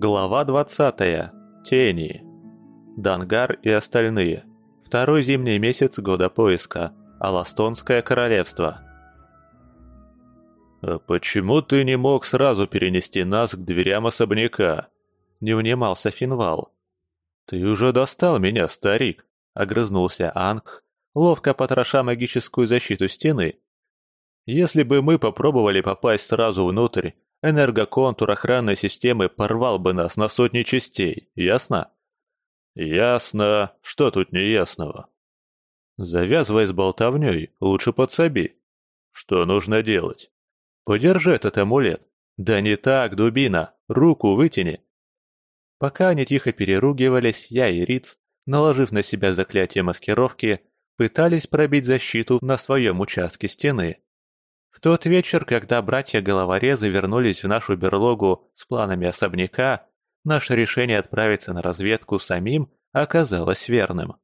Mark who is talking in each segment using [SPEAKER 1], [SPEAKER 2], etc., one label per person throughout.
[SPEAKER 1] Глава 20. Тени. Дангар и остальные. Второй зимний месяц года поиска. Аластонское королевство.
[SPEAKER 2] «А почему ты не мог сразу перенести нас к дверям особняка?»
[SPEAKER 1] Не унимался Финвал. «Ты уже достал меня, старик!» — огрызнулся Анг, ловко потроша магическую защиту стены. «Если бы мы попробовали попасть сразу внутрь, энергоконтур охранной системы порвал бы нас на сотни частей, ясно?»
[SPEAKER 2] «Ясно. Что тут неясного?»
[SPEAKER 1] «Завязывай с болтовней, лучше подсоби.
[SPEAKER 2] Что нужно делать?»
[SPEAKER 1] «Подержи этот амулет». «Да не так, дубина, руку вытяни». Пока они тихо переругивались, я и Риц, наложив на себя заклятие маскировки, пытались пробить защиту на своем участке стены. В тот вечер, когда братья-головорезы вернулись в нашу берлогу с планами особняка, наше решение отправиться на разведку самим оказалось верным.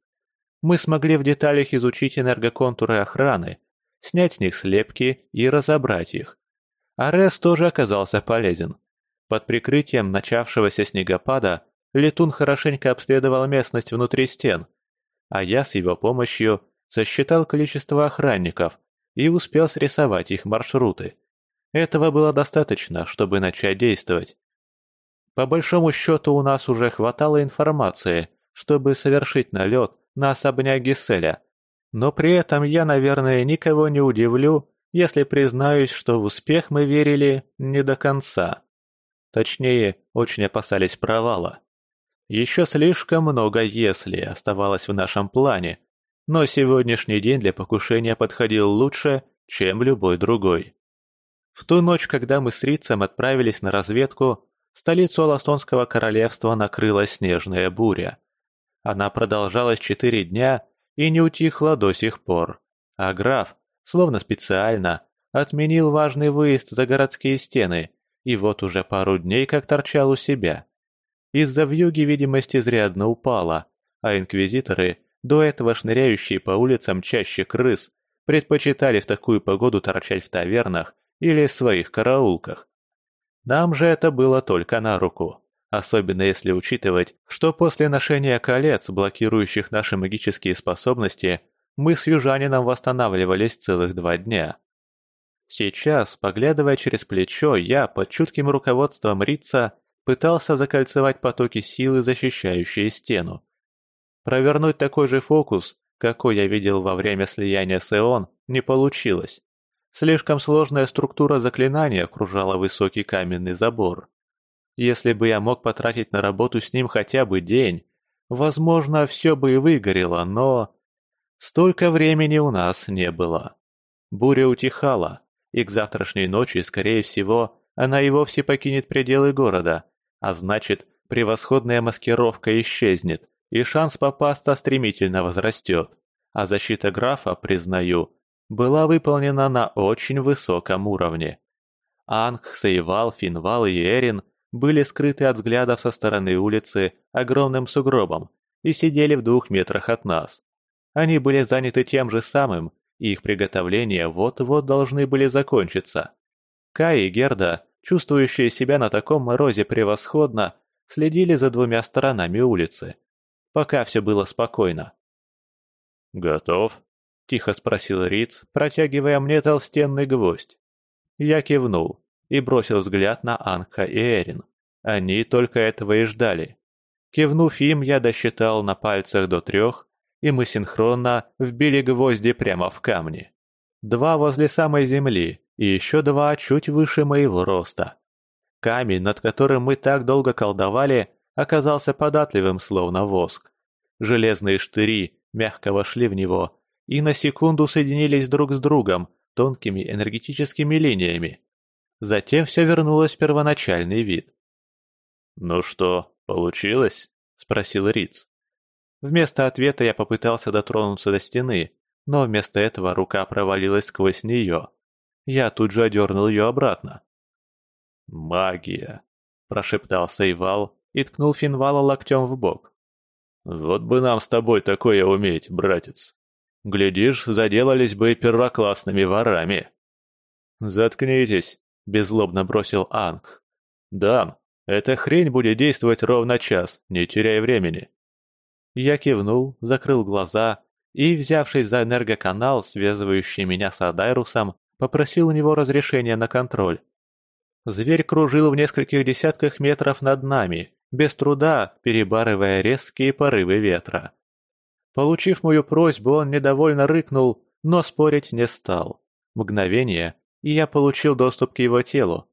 [SPEAKER 1] Мы смогли в деталях изучить энергоконтуры охраны, снять с них слепки и разобрать их. Арес тоже оказался полезен. Под прикрытием начавшегося снегопада Летун хорошенько обследовал местность внутри стен, а я с его помощью сосчитал количество охранников, и успел срисовать их маршруты. Этого было достаточно, чтобы начать действовать. По большому счету у нас уже хватало информации, чтобы совершить налет на особняк Гиселя. Но при этом я, наверное, никого не удивлю, если признаюсь, что в успех мы верили не до конца. Точнее, очень опасались провала. Еще слишком много «если» оставалось в нашем плане, но сегодняшний день для покушения подходил лучше, чем любой другой. В ту ночь, когда мы с Рицем отправились на разведку, столицу Аластонского королевства накрыла снежная буря. Она продолжалась четыре дня и не утихла до сих пор, а граф, словно специально, отменил важный выезд за городские стены и вот уже пару дней как торчал у себя. Из-за вьюги видимость изрядно упала, а инквизиторы до этого шныряющие по улицам чаще крыс, предпочитали в такую погоду торчать в тавернах или своих караулках. Нам же это было только на руку, особенно если учитывать, что после ношения колец, блокирующих наши магические способности, мы с южанином восстанавливались целых два дня. Сейчас, поглядывая через плечо, я под чутким руководством Рица пытался закольцевать потоки силы, защищающие стену. Провернуть такой же фокус, какой я видел во время слияния с Эон, не получилось. Слишком сложная структура заклинания окружала высокий каменный забор. Если бы я мог потратить на работу с ним хотя бы день, возможно, все бы и выгорело, но... Столько времени у нас не было. Буря утихала, и к завтрашней ночи, скорее всего, она и вовсе покинет пределы города, а значит, превосходная маскировка исчезнет, и шанс попасться стремительно возрастет. А защита графа, признаю, была выполнена на очень высоком уровне. Анг, Сейвал, Финвал и Эрин были скрыты от взглядов со стороны улицы огромным сугробом и сидели в двух метрах от нас. Они были заняты тем же самым, и их приготовления вот-вот должны были закончиться. Кай и Герда, чувствующие себя на таком морозе превосходно, следили за двумя сторонами улицы пока все было спокойно.
[SPEAKER 2] «Готов?» – тихо спросил Риц, протягивая мне толстенный гвоздь.
[SPEAKER 1] Я кивнул и бросил взгляд на Анха и Эрин. Они только этого и ждали. Кивнув им, я досчитал на пальцах до трех, и мы синхронно вбили гвозди прямо в камни. Два возле самой земли и еще два чуть выше моего роста. Камень, над которым мы так долго колдовали, оказался податливым, словно воск. Железные штыри мягко вошли в него и на секунду соединились друг с другом тонкими энергетическими линиями. Затем все вернулось в первоначальный вид.
[SPEAKER 2] «Ну что, получилось?» – спросил Риц.
[SPEAKER 1] Вместо ответа я попытался дотронуться до стены, но вместо этого рука провалилась сквозь нее. Я тут же одернул ее обратно.
[SPEAKER 2] «Магия!» – прошептал
[SPEAKER 1] Сейвал и ткнул Финвала локтем в бок.
[SPEAKER 2] «Вот бы нам с тобой такое уметь, братец. Глядишь, заделались бы первоклассными ворами».
[SPEAKER 1] «Заткнитесь», — беззлобно бросил Анг.
[SPEAKER 2] «Дан, Эта хрень будет действовать ровно час, не теряя времени».
[SPEAKER 1] Я кивнул, закрыл глаза и, взявшись за энергоканал, связывающий меня с Адайрусом, попросил у него разрешения на контроль. Зверь кружил в нескольких десятках метров над нами, без труда перебарывая резкие порывы ветра. Получив мою просьбу, он недовольно рыкнул, но спорить не стал. Мгновение, и я получил доступ к его телу.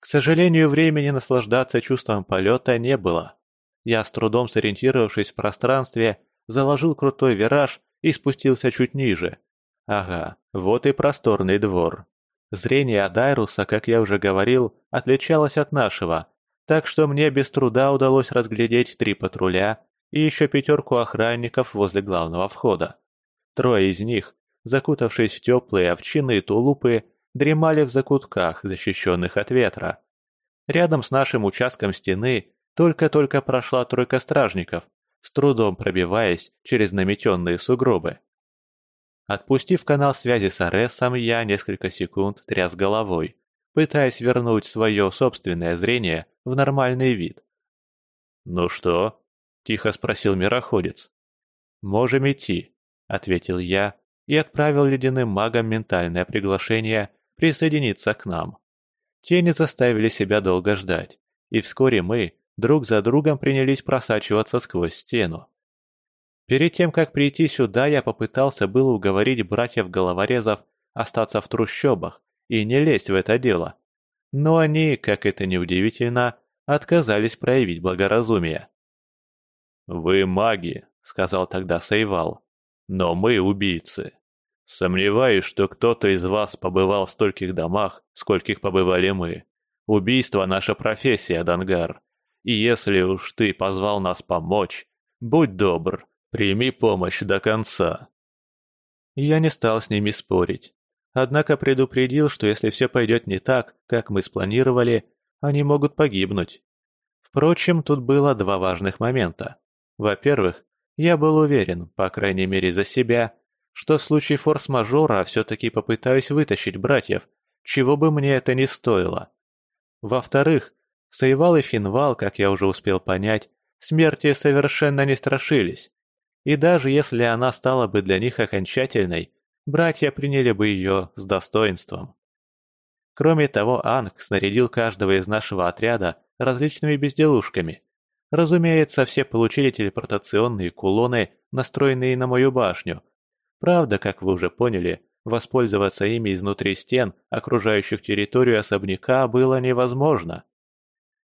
[SPEAKER 1] К сожалению, времени наслаждаться чувством полета не было. Я, с трудом сориентировавшись в пространстве, заложил крутой вираж и спустился чуть ниже. Ага, вот и просторный двор. Зрение Адайруса, как я уже говорил, отличалось от нашего, так что мне без труда удалось разглядеть три патруля и еще пятерку охранников возле главного входа. Трое из них, закутавшись в теплые овчинные тулупы, дремали в закутках, защищенных от ветра. Рядом с нашим участком стены только-только прошла тройка стражников, с трудом пробиваясь через наметенные сугробы. Отпустив канал связи с Аресом, я несколько секунд тряс головой, пытаясь вернуть свое собственное зрение в нормальный вид.
[SPEAKER 2] «Ну что?» – тихо спросил мироходец.
[SPEAKER 1] «Можем идти», – ответил я и отправил ледяным магам ментальное приглашение присоединиться к нам. Те не заставили себя долго ждать, и вскоре мы друг за другом принялись просачиваться сквозь стену. Перед тем, как прийти сюда, я попытался было уговорить братьев-головорезов остаться в трущобах и не лезть в это дело. Но они, как это ни удивительно, отказались проявить благоразумие.
[SPEAKER 2] «Вы маги», — сказал тогда Сейвал, — «но мы убийцы. Сомневаюсь, что кто-то из вас побывал в стольких домах, скольких побывали мы. Убийство — наша профессия, Дангар. И если уж ты позвал нас помочь, будь добр, прими помощь до конца».
[SPEAKER 1] Я не стал с ними спорить. Однако предупредил, что если все пойдет не так, как мы спланировали, они могут погибнуть. Впрочем, тут было два важных момента. Во-первых, я был уверен, по крайней мере за себя, что в случае форс-мажора все-таки попытаюсь вытащить братьев, чего бы мне это ни стоило. Во-вторых, Сейвал и Финвал, как я уже успел понять, смерти совершенно не страшились. И даже если она стала бы для них окончательной, братья приняли бы ее с достоинством. Кроме того, Анг снарядил каждого из нашего отряда различными безделушками. Разумеется, все получили телепортационные кулоны, настроенные на мою башню. Правда, как вы уже поняли, воспользоваться ими изнутри стен, окружающих территорию особняка, было невозможно.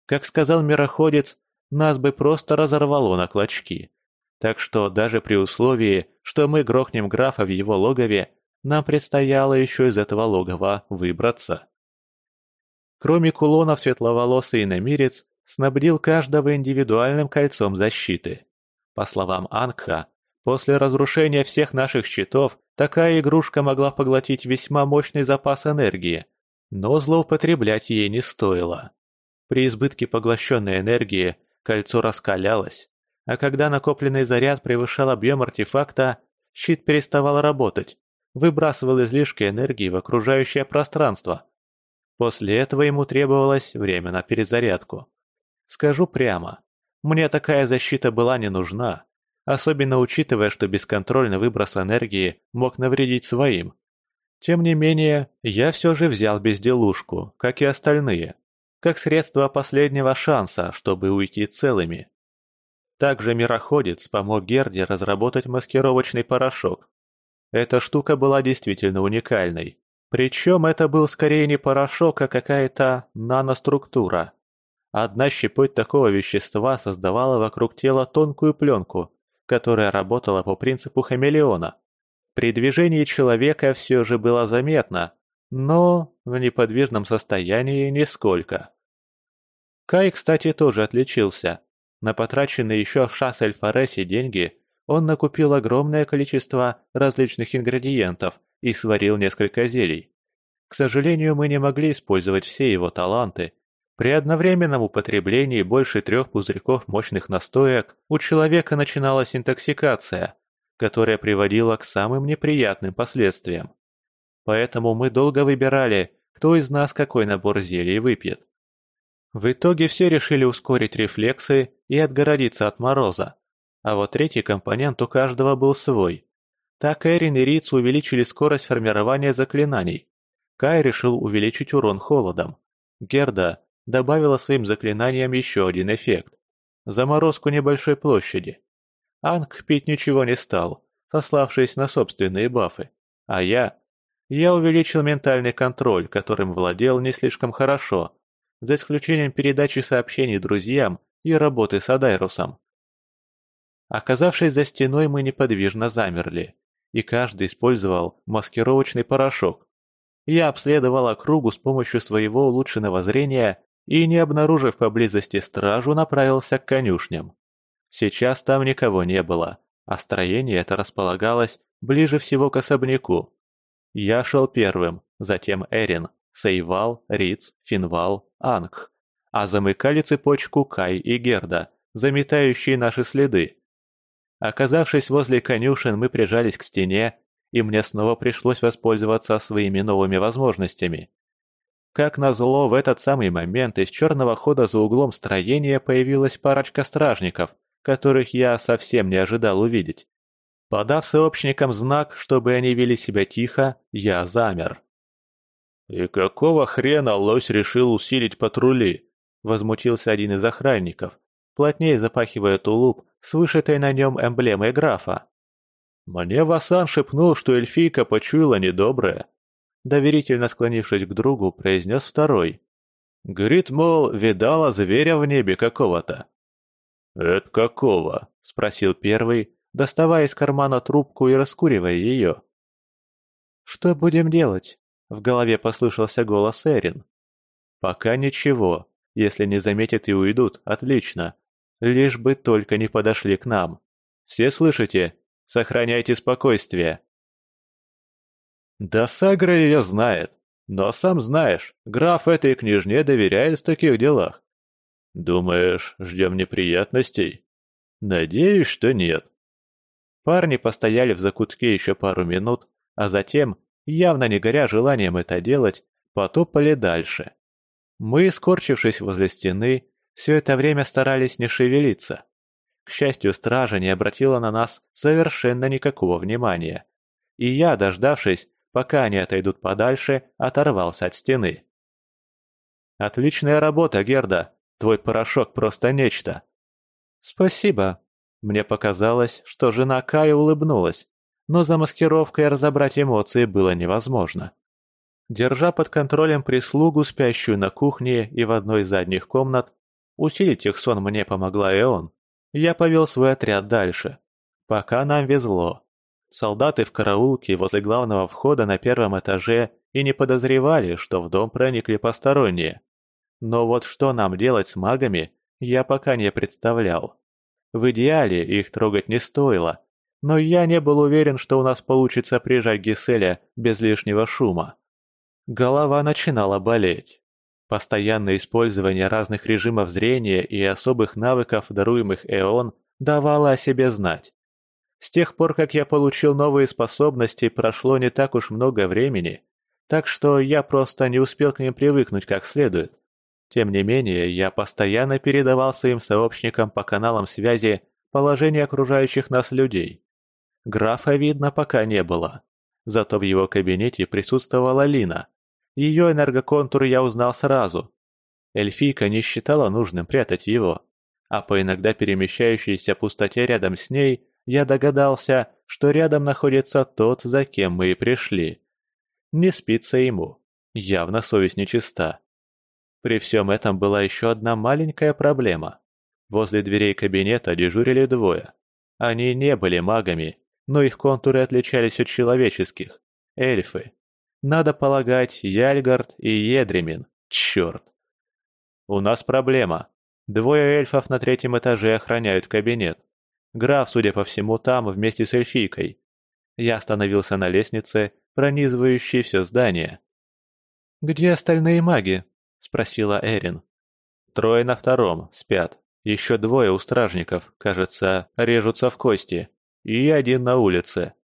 [SPEAKER 1] Как сказал мироходец, нас бы просто разорвало на клочки. Так что даже при условии, что мы грохнем графа в его логове, нам предстояло еще из этого логова выбраться. Кроме кулонов светловолосый иномирец снабдил каждого индивидуальным кольцом защиты. По словам Ангха, после разрушения всех наших щитов такая игрушка могла поглотить весьма мощный запас энергии, но злоупотреблять ей не стоило. При избытке поглощенной энергии кольцо раскалялось, а когда накопленный заряд превышал объем артефакта, щит переставал работать, выбрасывал излишки энергии в окружающее пространство. После этого ему требовалось время на перезарядку. Скажу прямо, мне такая защита была не нужна, особенно учитывая, что бесконтрольный выброс энергии мог навредить своим. Тем не менее, я все же взял безделушку, как и остальные, как средство последнего шанса, чтобы уйти целыми. Также мироходец помог Герде разработать маскировочный порошок. Эта штука была действительно уникальной. Причем это был скорее не порошок, а какая-то наноструктура. Одна щепоть такого вещества создавала вокруг тела тонкую пленку, которая работала по принципу хамелеона. При движении человека все же было заметно, но в неподвижном состоянии нисколько. Кай, кстати, тоже отличился. На потраченные еще в Шас-эль-Фаресе деньги он накупил огромное количество различных ингредиентов и сварил несколько зелий. К сожалению, мы не могли использовать все его таланты. При одновременном употреблении больше трех пузырьков мощных настоек у человека начиналась интоксикация, которая приводила к самым неприятным последствиям. Поэтому мы долго выбирали, кто из нас какой набор зелий выпьет. В итоге все решили ускорить рефлексы и отгородиться от мороза. А вот третий компонент у каждого был свой. Так Эрин и Риц увеличили скорость формирования заклинаний. Кай решил увеличить урон холодом. Герда добавила своим заклинаниям еще один эффект – заморозку небольшой площади. Анг пить ничего не стал, сославшись на собственные бафы. А я? Я увеличил ментальный контроль, которым владел не слишком хорошо, за исключением передачи сообщений друзьям и работы с Адайрусом. Оказавшись за стеной, мы неподвижно замерли, и каждый использовал маскировочный порошок. Я обследовал округу с помощью своего улучшенного зрения и, не обнаружив поблизости стражу, направился к конюшням. Сейчас там никого не было, а строение это располагалось ближе всего к особняку. Я шел первым, затем Эрин, Сейвал, Риц, Финвал, Анг, а замыкали цепочку Кай и Герда, заметающие наши следы. Оказавшись возле конюшен, мы прижались к стене, и мне снова пришлось воспользоваться своими новыми возможностями. Как назло, в этот самый момент из черного хода за углом строения появилась парочка стражников, которых я совсем не ожидал увидеть. Подав сообщникам знак, чтобы они вели себя тихо, я замер.
[SPEAKER 2] «И какого хрена лось решил усилить патрули?» – возмутился один из охранников, плотнее запахивая тулуп с вышитой на нем эмблемой графа. «Мне Васан шепнул, что эльфийка почуяла недоброе», доверительно склонившись к другу, произнес второй. Говорит, мол, видала зверя в небе какого-то. «Это какого?» – спросил первый, доставая из кармана трубку и раскуривая ее.
[SPEAKER 1] «Что будем делать?» – в голове послышался голос Эрин. «Пока ничего. Если не заметят и уйдут, отлично. Лишь бы только не подошли к нам. Все слышите? Сохраняйте спокойствие!»
[SPEAKER 2] Да Сагра ее знает. Но сам знаешь, граф этой княжне доверяет в таких делах. Думаешь, ждем неприятностей? Надеюсь, что нет.
[SPEAKER 1] Парни постояли в закутке еще пару минут, а затем, явно не горя желанием это делать, потопали дальше. Мы, скорчившись возле стены, все это время старались не шевелиться. К счастью, стража не обратила на нас совершенно никакого внимания. И я, дождавшись, пока они отойдут подальше, оторвался от стены. «Отличная работа, Герда! Твой порошок просто нечто!» «Спасибо!» Мне показалось, что жена Кая улыбнулась, но за маскировкой разобрать эмоции было невозможно. Держа под контролем прислугу, спящую на кухне и в одной из задних комнат, усилить их сон мне помогла и он. Я повел свой отряд дальше. Пока нам везло. Солдаты в караулке возле главного входа на первом этаже и не подозревали, что в дом проникли посторонние. Но вот что нам делать с магами, я пока не представлял. В идеале их трогать не стоило, но я не был уверен, что у нас получится прижать Гиселя без лишнего шума. Голова начинала болеть. Постоянное использование разных режимов зрения и особых навыков, даруемых Эон, давало о себе знать. С тех пор, как я получил новые способности, прошло не так уж много времени, так что я просто не успел к ним привыкнуть как следует. Тем не менее, я постоянно передавал своим сообщникам по каналам связи положение окружающих нас людей. Графа видно пока не было. Зато в его кабинете присутствовала Лина. Ее энергоконтур я узнал сразу. Эльфийка не считала нужным прятать его, а по иногда перемещающейся пустоте рядом с ней я догадался, что рядом находится тот, за кем мы и пришли. Не спится ему. Явно совесть нечиста. При всем этом была еще одна маленькая проблема. Возле дверей кабинета дежурили двое. Они не были магами, но их контуры отличались от человеческих. Эльфы. Надо полагать, Яльгард и Едремин. Черт. У нас проблема. Двое эльфов на третьем этаже охраняют кабинет. Граф, судя по всему, там вместе с эльфийкой. Я остановился на лестнице, пронизывающей все здание. «Где остальные маги?» – спросила Эрин. «Трое на втором, спят. Еще двое у стражников, кажется, режутся в кости. И один на улице».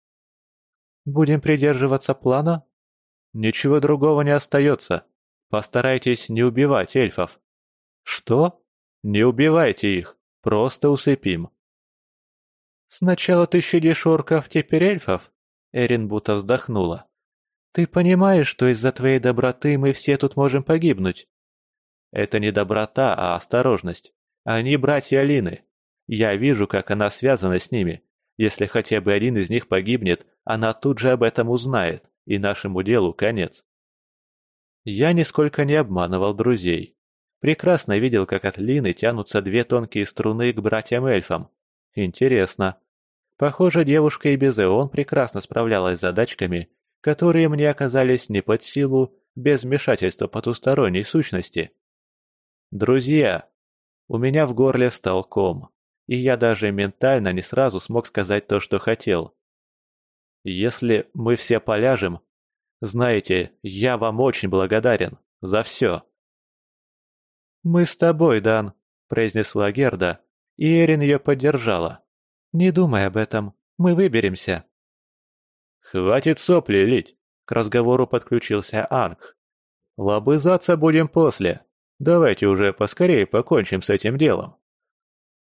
[SPEAKER 1] «Будем придерживаться плана?» «Ничего другого не остается. Постарайтесь не убивать эльфов». «Что? Не убивайте их, просто усыпим». «Сначала ты щадишь орков, теперь эльфов?» Эрин будто вздохнула. «Ты понимаешь, что из-за твоей доброты мы все тут можем погибнуть?» «Это не доброта, а осторожность. Они братья Алины. Я вижу, как она связана с ними. Если хотя бы один из них погибнет, она тут же об этом узнает, и нашему делу конец». Я нисколько не обманывал друзей. Прекрасно видел, как от Лины тянутся две тонкие струны к братьям-эльфам. Интересно. Похоже, девушка и без Эон прекрасно справлялась с задачками, которые мне оказались не под силу без вмешательства потусторонней сущности. Друзья, у меня в горле стал ком, и я даже ментально не сразу смог сказать то, что хотел. Если мы все поляжем, знаете, я вам очень благодарен за все. «Мы с тобой, Дан», — произнесла Герда, и Эрин ее поддержала. «Не думай об этом, мы выберемся». «Хватит сопли лить», — к разговору подключился Анг. «Лобызаться будем после. Давайте уже поскорее покончим с этим делом».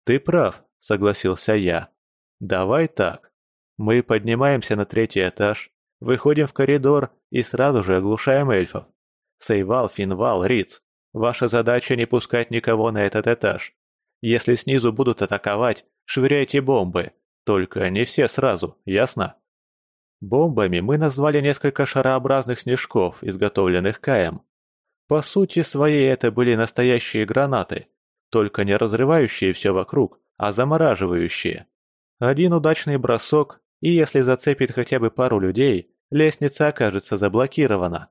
[SPEAKER 1] «Ты прав», — согласился я. «Давай так. Мы поднимаемся на третий этаж, выходим в коридор и сразу же оглушаем эльфов. Сейвал, Финвал, Риц. Ваша задача не пускать никого на этот этаж. Если снизу будут атаковать, швыряйте бомбы. Только не все сразу, ясно? Бомбами мы назвали несколько шарообразных снежков, изготовленных Каем. По сути своей это были настоящие гранаты, только не разрывающие все вокруг, а замораживающие. Один удачный бросок, и если зацепит хотя бы пару людей, лестница окажется заблокирована.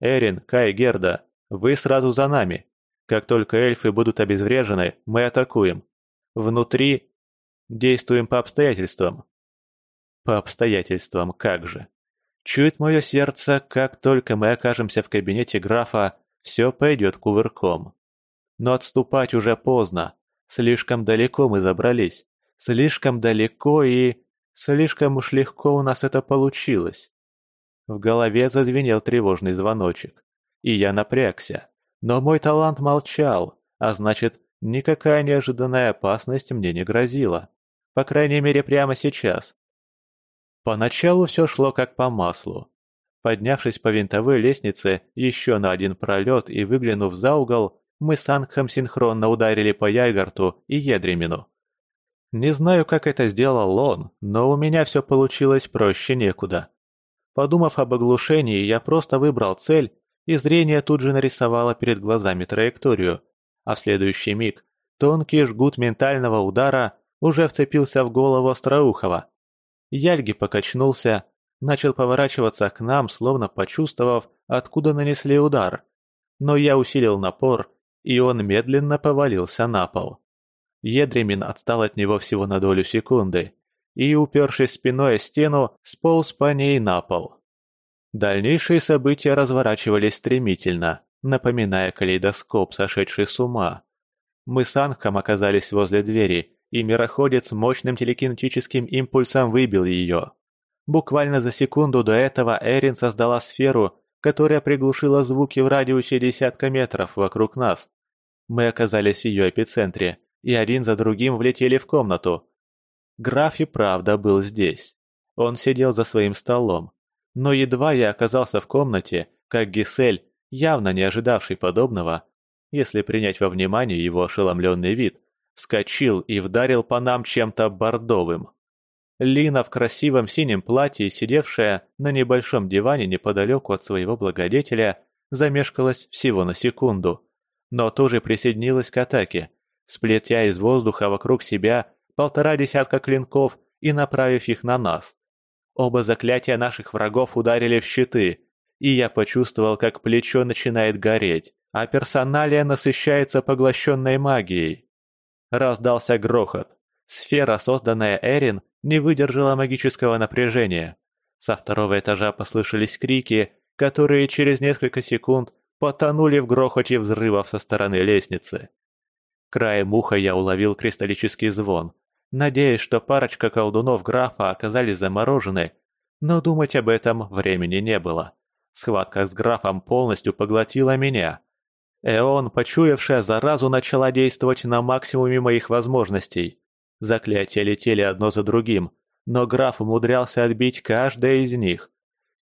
[SPEAKER 1] Эрин, Кай, Герда, вы сразу за нами. Как только эльфы будут обезврежены, мы атакуем. Внутри действуем по обстоятельствам. По обстоятельствам, как же. Чует мое сердце, как только мы окажемся в кабинете графа, все пойдет кувырком. Но отступать уже поздно. Слишком далеко мы забрались. Слишком далеко и... Слишком уж легко у нас это получилось. В голове зазвенел тревожный звоночек, и я напрягся. Но мой талант молчал, а значит, никакая неожиданная опасность мне не грозила. По крайней мере, прямо сейчас. Поначалу все шло как по маслу. Поднявшись по винтовой лестнице еще на один пролет и выглянув за угол, мы с Ангхом синхронно ударили по Яйгарту и Едремину. Не знаю, как это сделал он, но у меня все получилось проще некуда. Подумав об оглушении, я просто выбрал цель, и зрение тут же нарисовало перед глазами траекторию, а в следующий миг тонкий жгут ментального удара уже вцепился в голову Остроухова. Яльги покачнулся, начал поворачиваться к нам, словно почувствовав, откуда нанесли удар. Но я усилил напор, и он медленно повалился на пол. Едремин отстал от него всего на долю секунды и, упершись спиной о стену, сполз по ней на пол. Дальнейшие события разворачивались стремительно, напоминая калейдоскоп, сошедший с ума. Мы с Анхом оказались возле двери, и мироходец мощным телекинетическим импульсом выбил ее. Буквально за секунду до этого Эрин создала сферу, которая приглушила звуки в радиусе десятка метров вокруг нас. Мы оказались в ее эпицентре, и один за другим влетели в комнату. Граф и правда был здесь. Он сидел за своим столом. Но едва я оказался в комнате, как Гисель, явно не ожидавший подобного, если принять во внимание его ошеломленный вид, вскочил и вдарил по нам чем-то бордовым. Лина в красивом синем платье, сидевшая на небольшом диване неподалеку от своего благодетеля, замешкалась всего на секунду, но тоже присоединилась к атаке, сплетя из воздуха вокруг себя полтора десятка клинков и направив их на нас. Оба заклятия наших врагов ударили в щиты, и я почувствовал, как плечо начинает гореть, а персоналия насыщается поглощенной магией. Раздался грохот. Сфера, созданная Эрин, не выдержала магического напряжения. Со второго этажа послышались крики, которые через несколько секунд потонули в грохоте взрывов со стороны лестницы. Краем уха я уловил кристаллический звон, надеясь, что парочка колдунов графа оказались заморожены, но думать об этом времени не было. Схватка с графом полностью поглотила меня. Эон, почуявшая заразу, начала действовать на максимуме моих возможностей. Заклятия летели одно за другим, но граф умудрялся отбить каждое из них.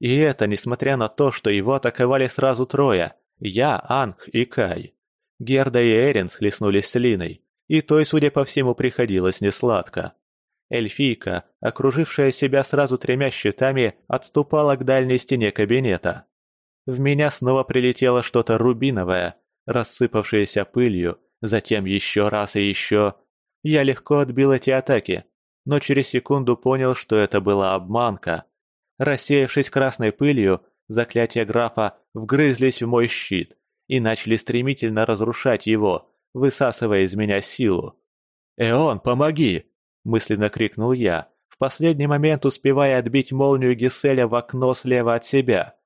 [SPEAKER 1] И это несмотря на то, что его атаковали сразу трое – я, Анг и Кай. Герда и Эрин схлестнулись с Линой, и той, судя по всему, приходилось несладко. Эльфийка, окружившая себя сразу тремя щитами, отступала к дальней стене кабинета. В меня снова прилетело что-то рубиновое, рассыпавшееся пылью, затем еще раз и еще. Я легко отбил эти атаки, но через секунду понял, что это была обманка. Рассеявшись красной пылью, заклятия графа вгрызлись в мой щит и начали стремительно разрушать его, высасывая из меня силу. «Эон, помоги!» – мысленно крикнул я, в последний момент успевая отбить молнию Гиселя в окно слева от себя.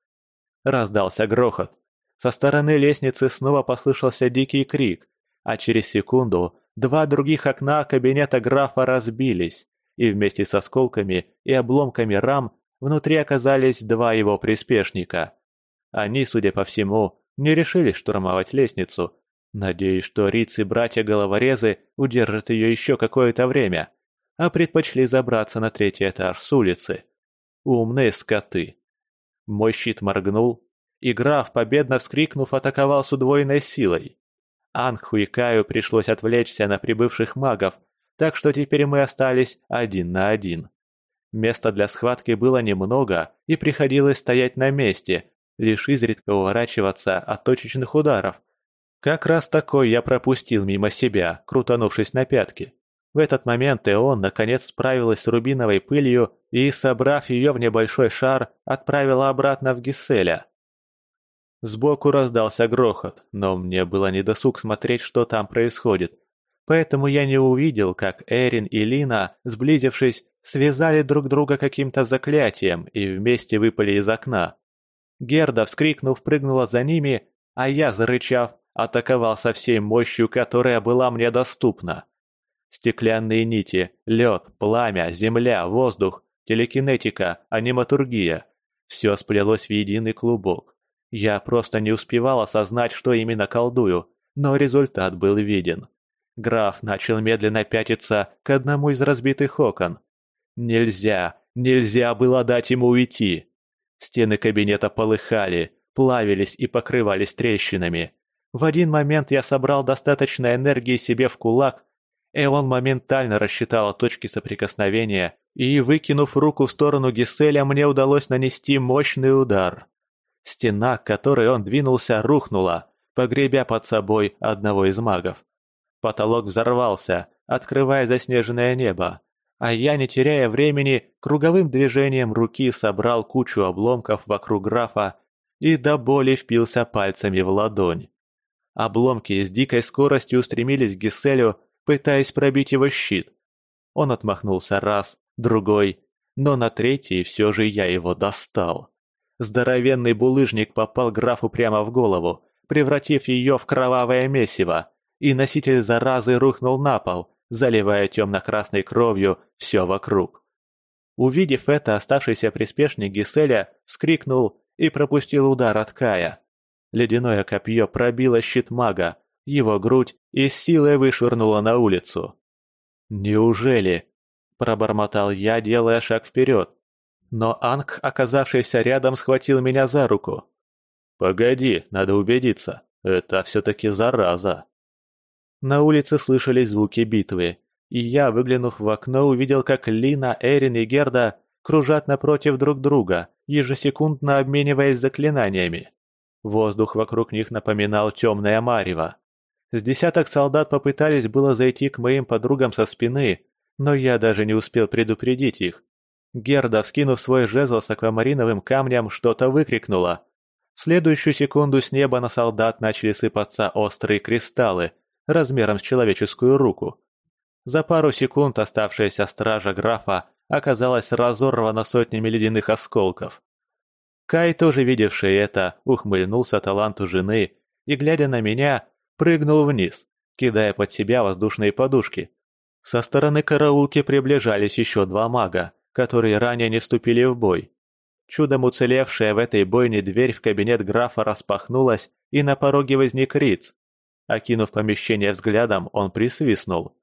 [SPEAKER 1] Раздался грохот. Со стороны лестницы снова послышался дикий крик, а через секунду два других окна кабинета графа разбились, и вместе с осколками и обломками рам внутри оказались два его приспешника. Они, судя по всему, не решили штурмовать лестницу, надеясь, что Риц и братья-головорезы удержат ее еще какое-то время а предпочли забраться на третий этаж с улицы. Умные скоты. Мой щит моргнул, и граф, победно вскрикнув, атаковал с удвоенной силой. Ангху и Каю пришлось отвлечься на прибывших магов, так что теперь мы остались один на один. Места для схватки было немного, и приходилось стоять на месте, лишь изредка уворачиваться от точечных ударов. Как раз такой я пропустил мимо себя, крутанувшись на пятки. В этот момент Эон наконец справилась с рубиновой пылью и, собрав ее в небольшой шар, отправила обратно в Гиселя. Сбоку раздался грохот, но мне было недосуг смотреть, что там происходит. Поэтому я не увидел, как Эрин и Лина, сблизившись, связали друг друга каким-то заклятием и вместе выпали из окна. Герда, вскрикнув, прыгнула за ними, а я, зарычав, атаковал со всей мощью, которая была мне доступна. Стеклянные нити, лед, пламя, земля, воздух, телекинетика, аниматургия. Все сплелось в единый клубок. Я просто не успевал осознать, что именно колдую, но результат был виден. Граф начал медленно пятиться к одному из разбитых окон. Нельзя, нельзя было дать ему уйти. Стены кабинета полыхали, плавились и покрывались трещинами. В один момент я собрал достаточно энергии себе в кулак Эван моментально рассчитала точки соприкосновения, и, выкинув руку в сторону Гиселя, мне удалось нанести мощный удар. Стена, к которой он двинулся, рухнула, погребя под собой одного из магов. Потолок взорвался, открывая заснеженное небо, а я, не теряя времени, круговым движением руки собрал кучу обломков вокруг графа и до боли впился пальцами в ладонь. Обломки с дикой скоростью устремились к Гиселю, пытаясь пробить его щит. Он отмахнулся раз, другой, но на третий все же я его достал. Здоровенный булыжник попал графу прямо в голову, превратив ее в кровавое месиво, и носитель заразы рухнул на пол, заливая темно-красной кровью все вокруг. Увидев это, оставшийся приспешник Гиселя вскрикнул и пропустил удар от Кая. Ледяное копье пробило щит мага, его грудь и с силой вышвырнуло на улицу. «Неужели?» – пробормотал я, делая шаг вперед. Но Анг, оказавшийся рядом, схватил меня за руку. «Погоди, надо убедиться. Это все-таки зараза». На улице слышались звуки битвы, и я, выглянув в окно, увидел, как Лина, Эрин и Герда кружат напротив друг друга, ежесекундно обмениваясь заклинаниями. Воздух вокруг них напоминал темное марево. С десяток солдат попытались было зайти к моим подругам со спины, но я даже не успел предупредить их. Герда, вскинув свой жезл с аквамариновым камнем, что-то выкрикнула. В следующую секунду с неба на солдат начали сыпаться острые кристаллы, размером с человеческую руку. За пару секунд оставшаяся стража графа оказалась разорвана сотнями ледяных осколков. Кай, тоже видевший это, ухмыльнулся таланту жены и, глядя на меня, прыгнул вниз, кидая под себя воздушные подушки. Со стороны караулки приближались еще два мага, которые ранее не вступили в бой. чудом уцелевшая в этой бойне дверь в кабинет графа распахнулась, и на пороге возник Риц. Окинув помещение взглядом, он присвистнул.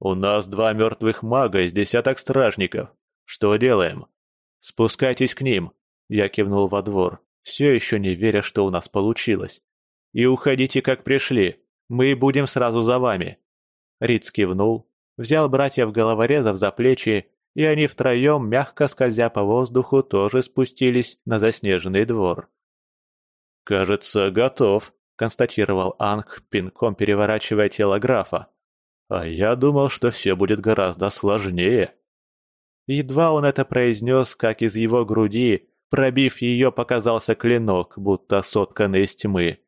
[SPEAKER 1] «У нас два мертвых мага из десяток стражников. Что делаем?» «Спускайтесь к ним», — я кивнул во двор, все еще не веря, что у нас получилось. «И уходите, как пришли. Мы будем сразу за вами». Риц кивнул, взял братьев головорезов за плечи, и они втроем, мягко скользя по воздуху, тоже спустились на заснеженный двор. «Кажется, готов», — констатировал Анг, пинком переворачивая тело графа. «А я думал, что все будет гораздо сложнее». Едва он это произнес, как из его груди, пробив ее, показался клинок, будто сотканный из тьмы.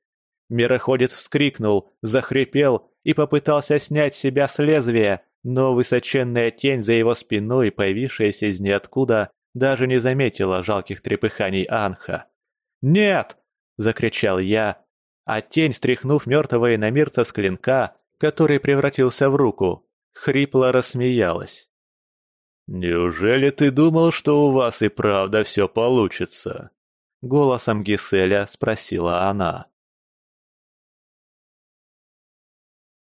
[SPEAKER 1] Мироходец вскрикнул, захрипел и попытался снять себя с лезвия, но высоченная тень за его спиной, появившаяся из ниоткуда, даже не заметила жалких трепыханий Анха. «Нет!» — закричал я, а тень, стряхнув мертвого иномирца с клинка, который превратился в руку, хрипло рассмеялась. «Неужели ты думал, что у вас и правда все получится?» Голосом Гиселя спросила она.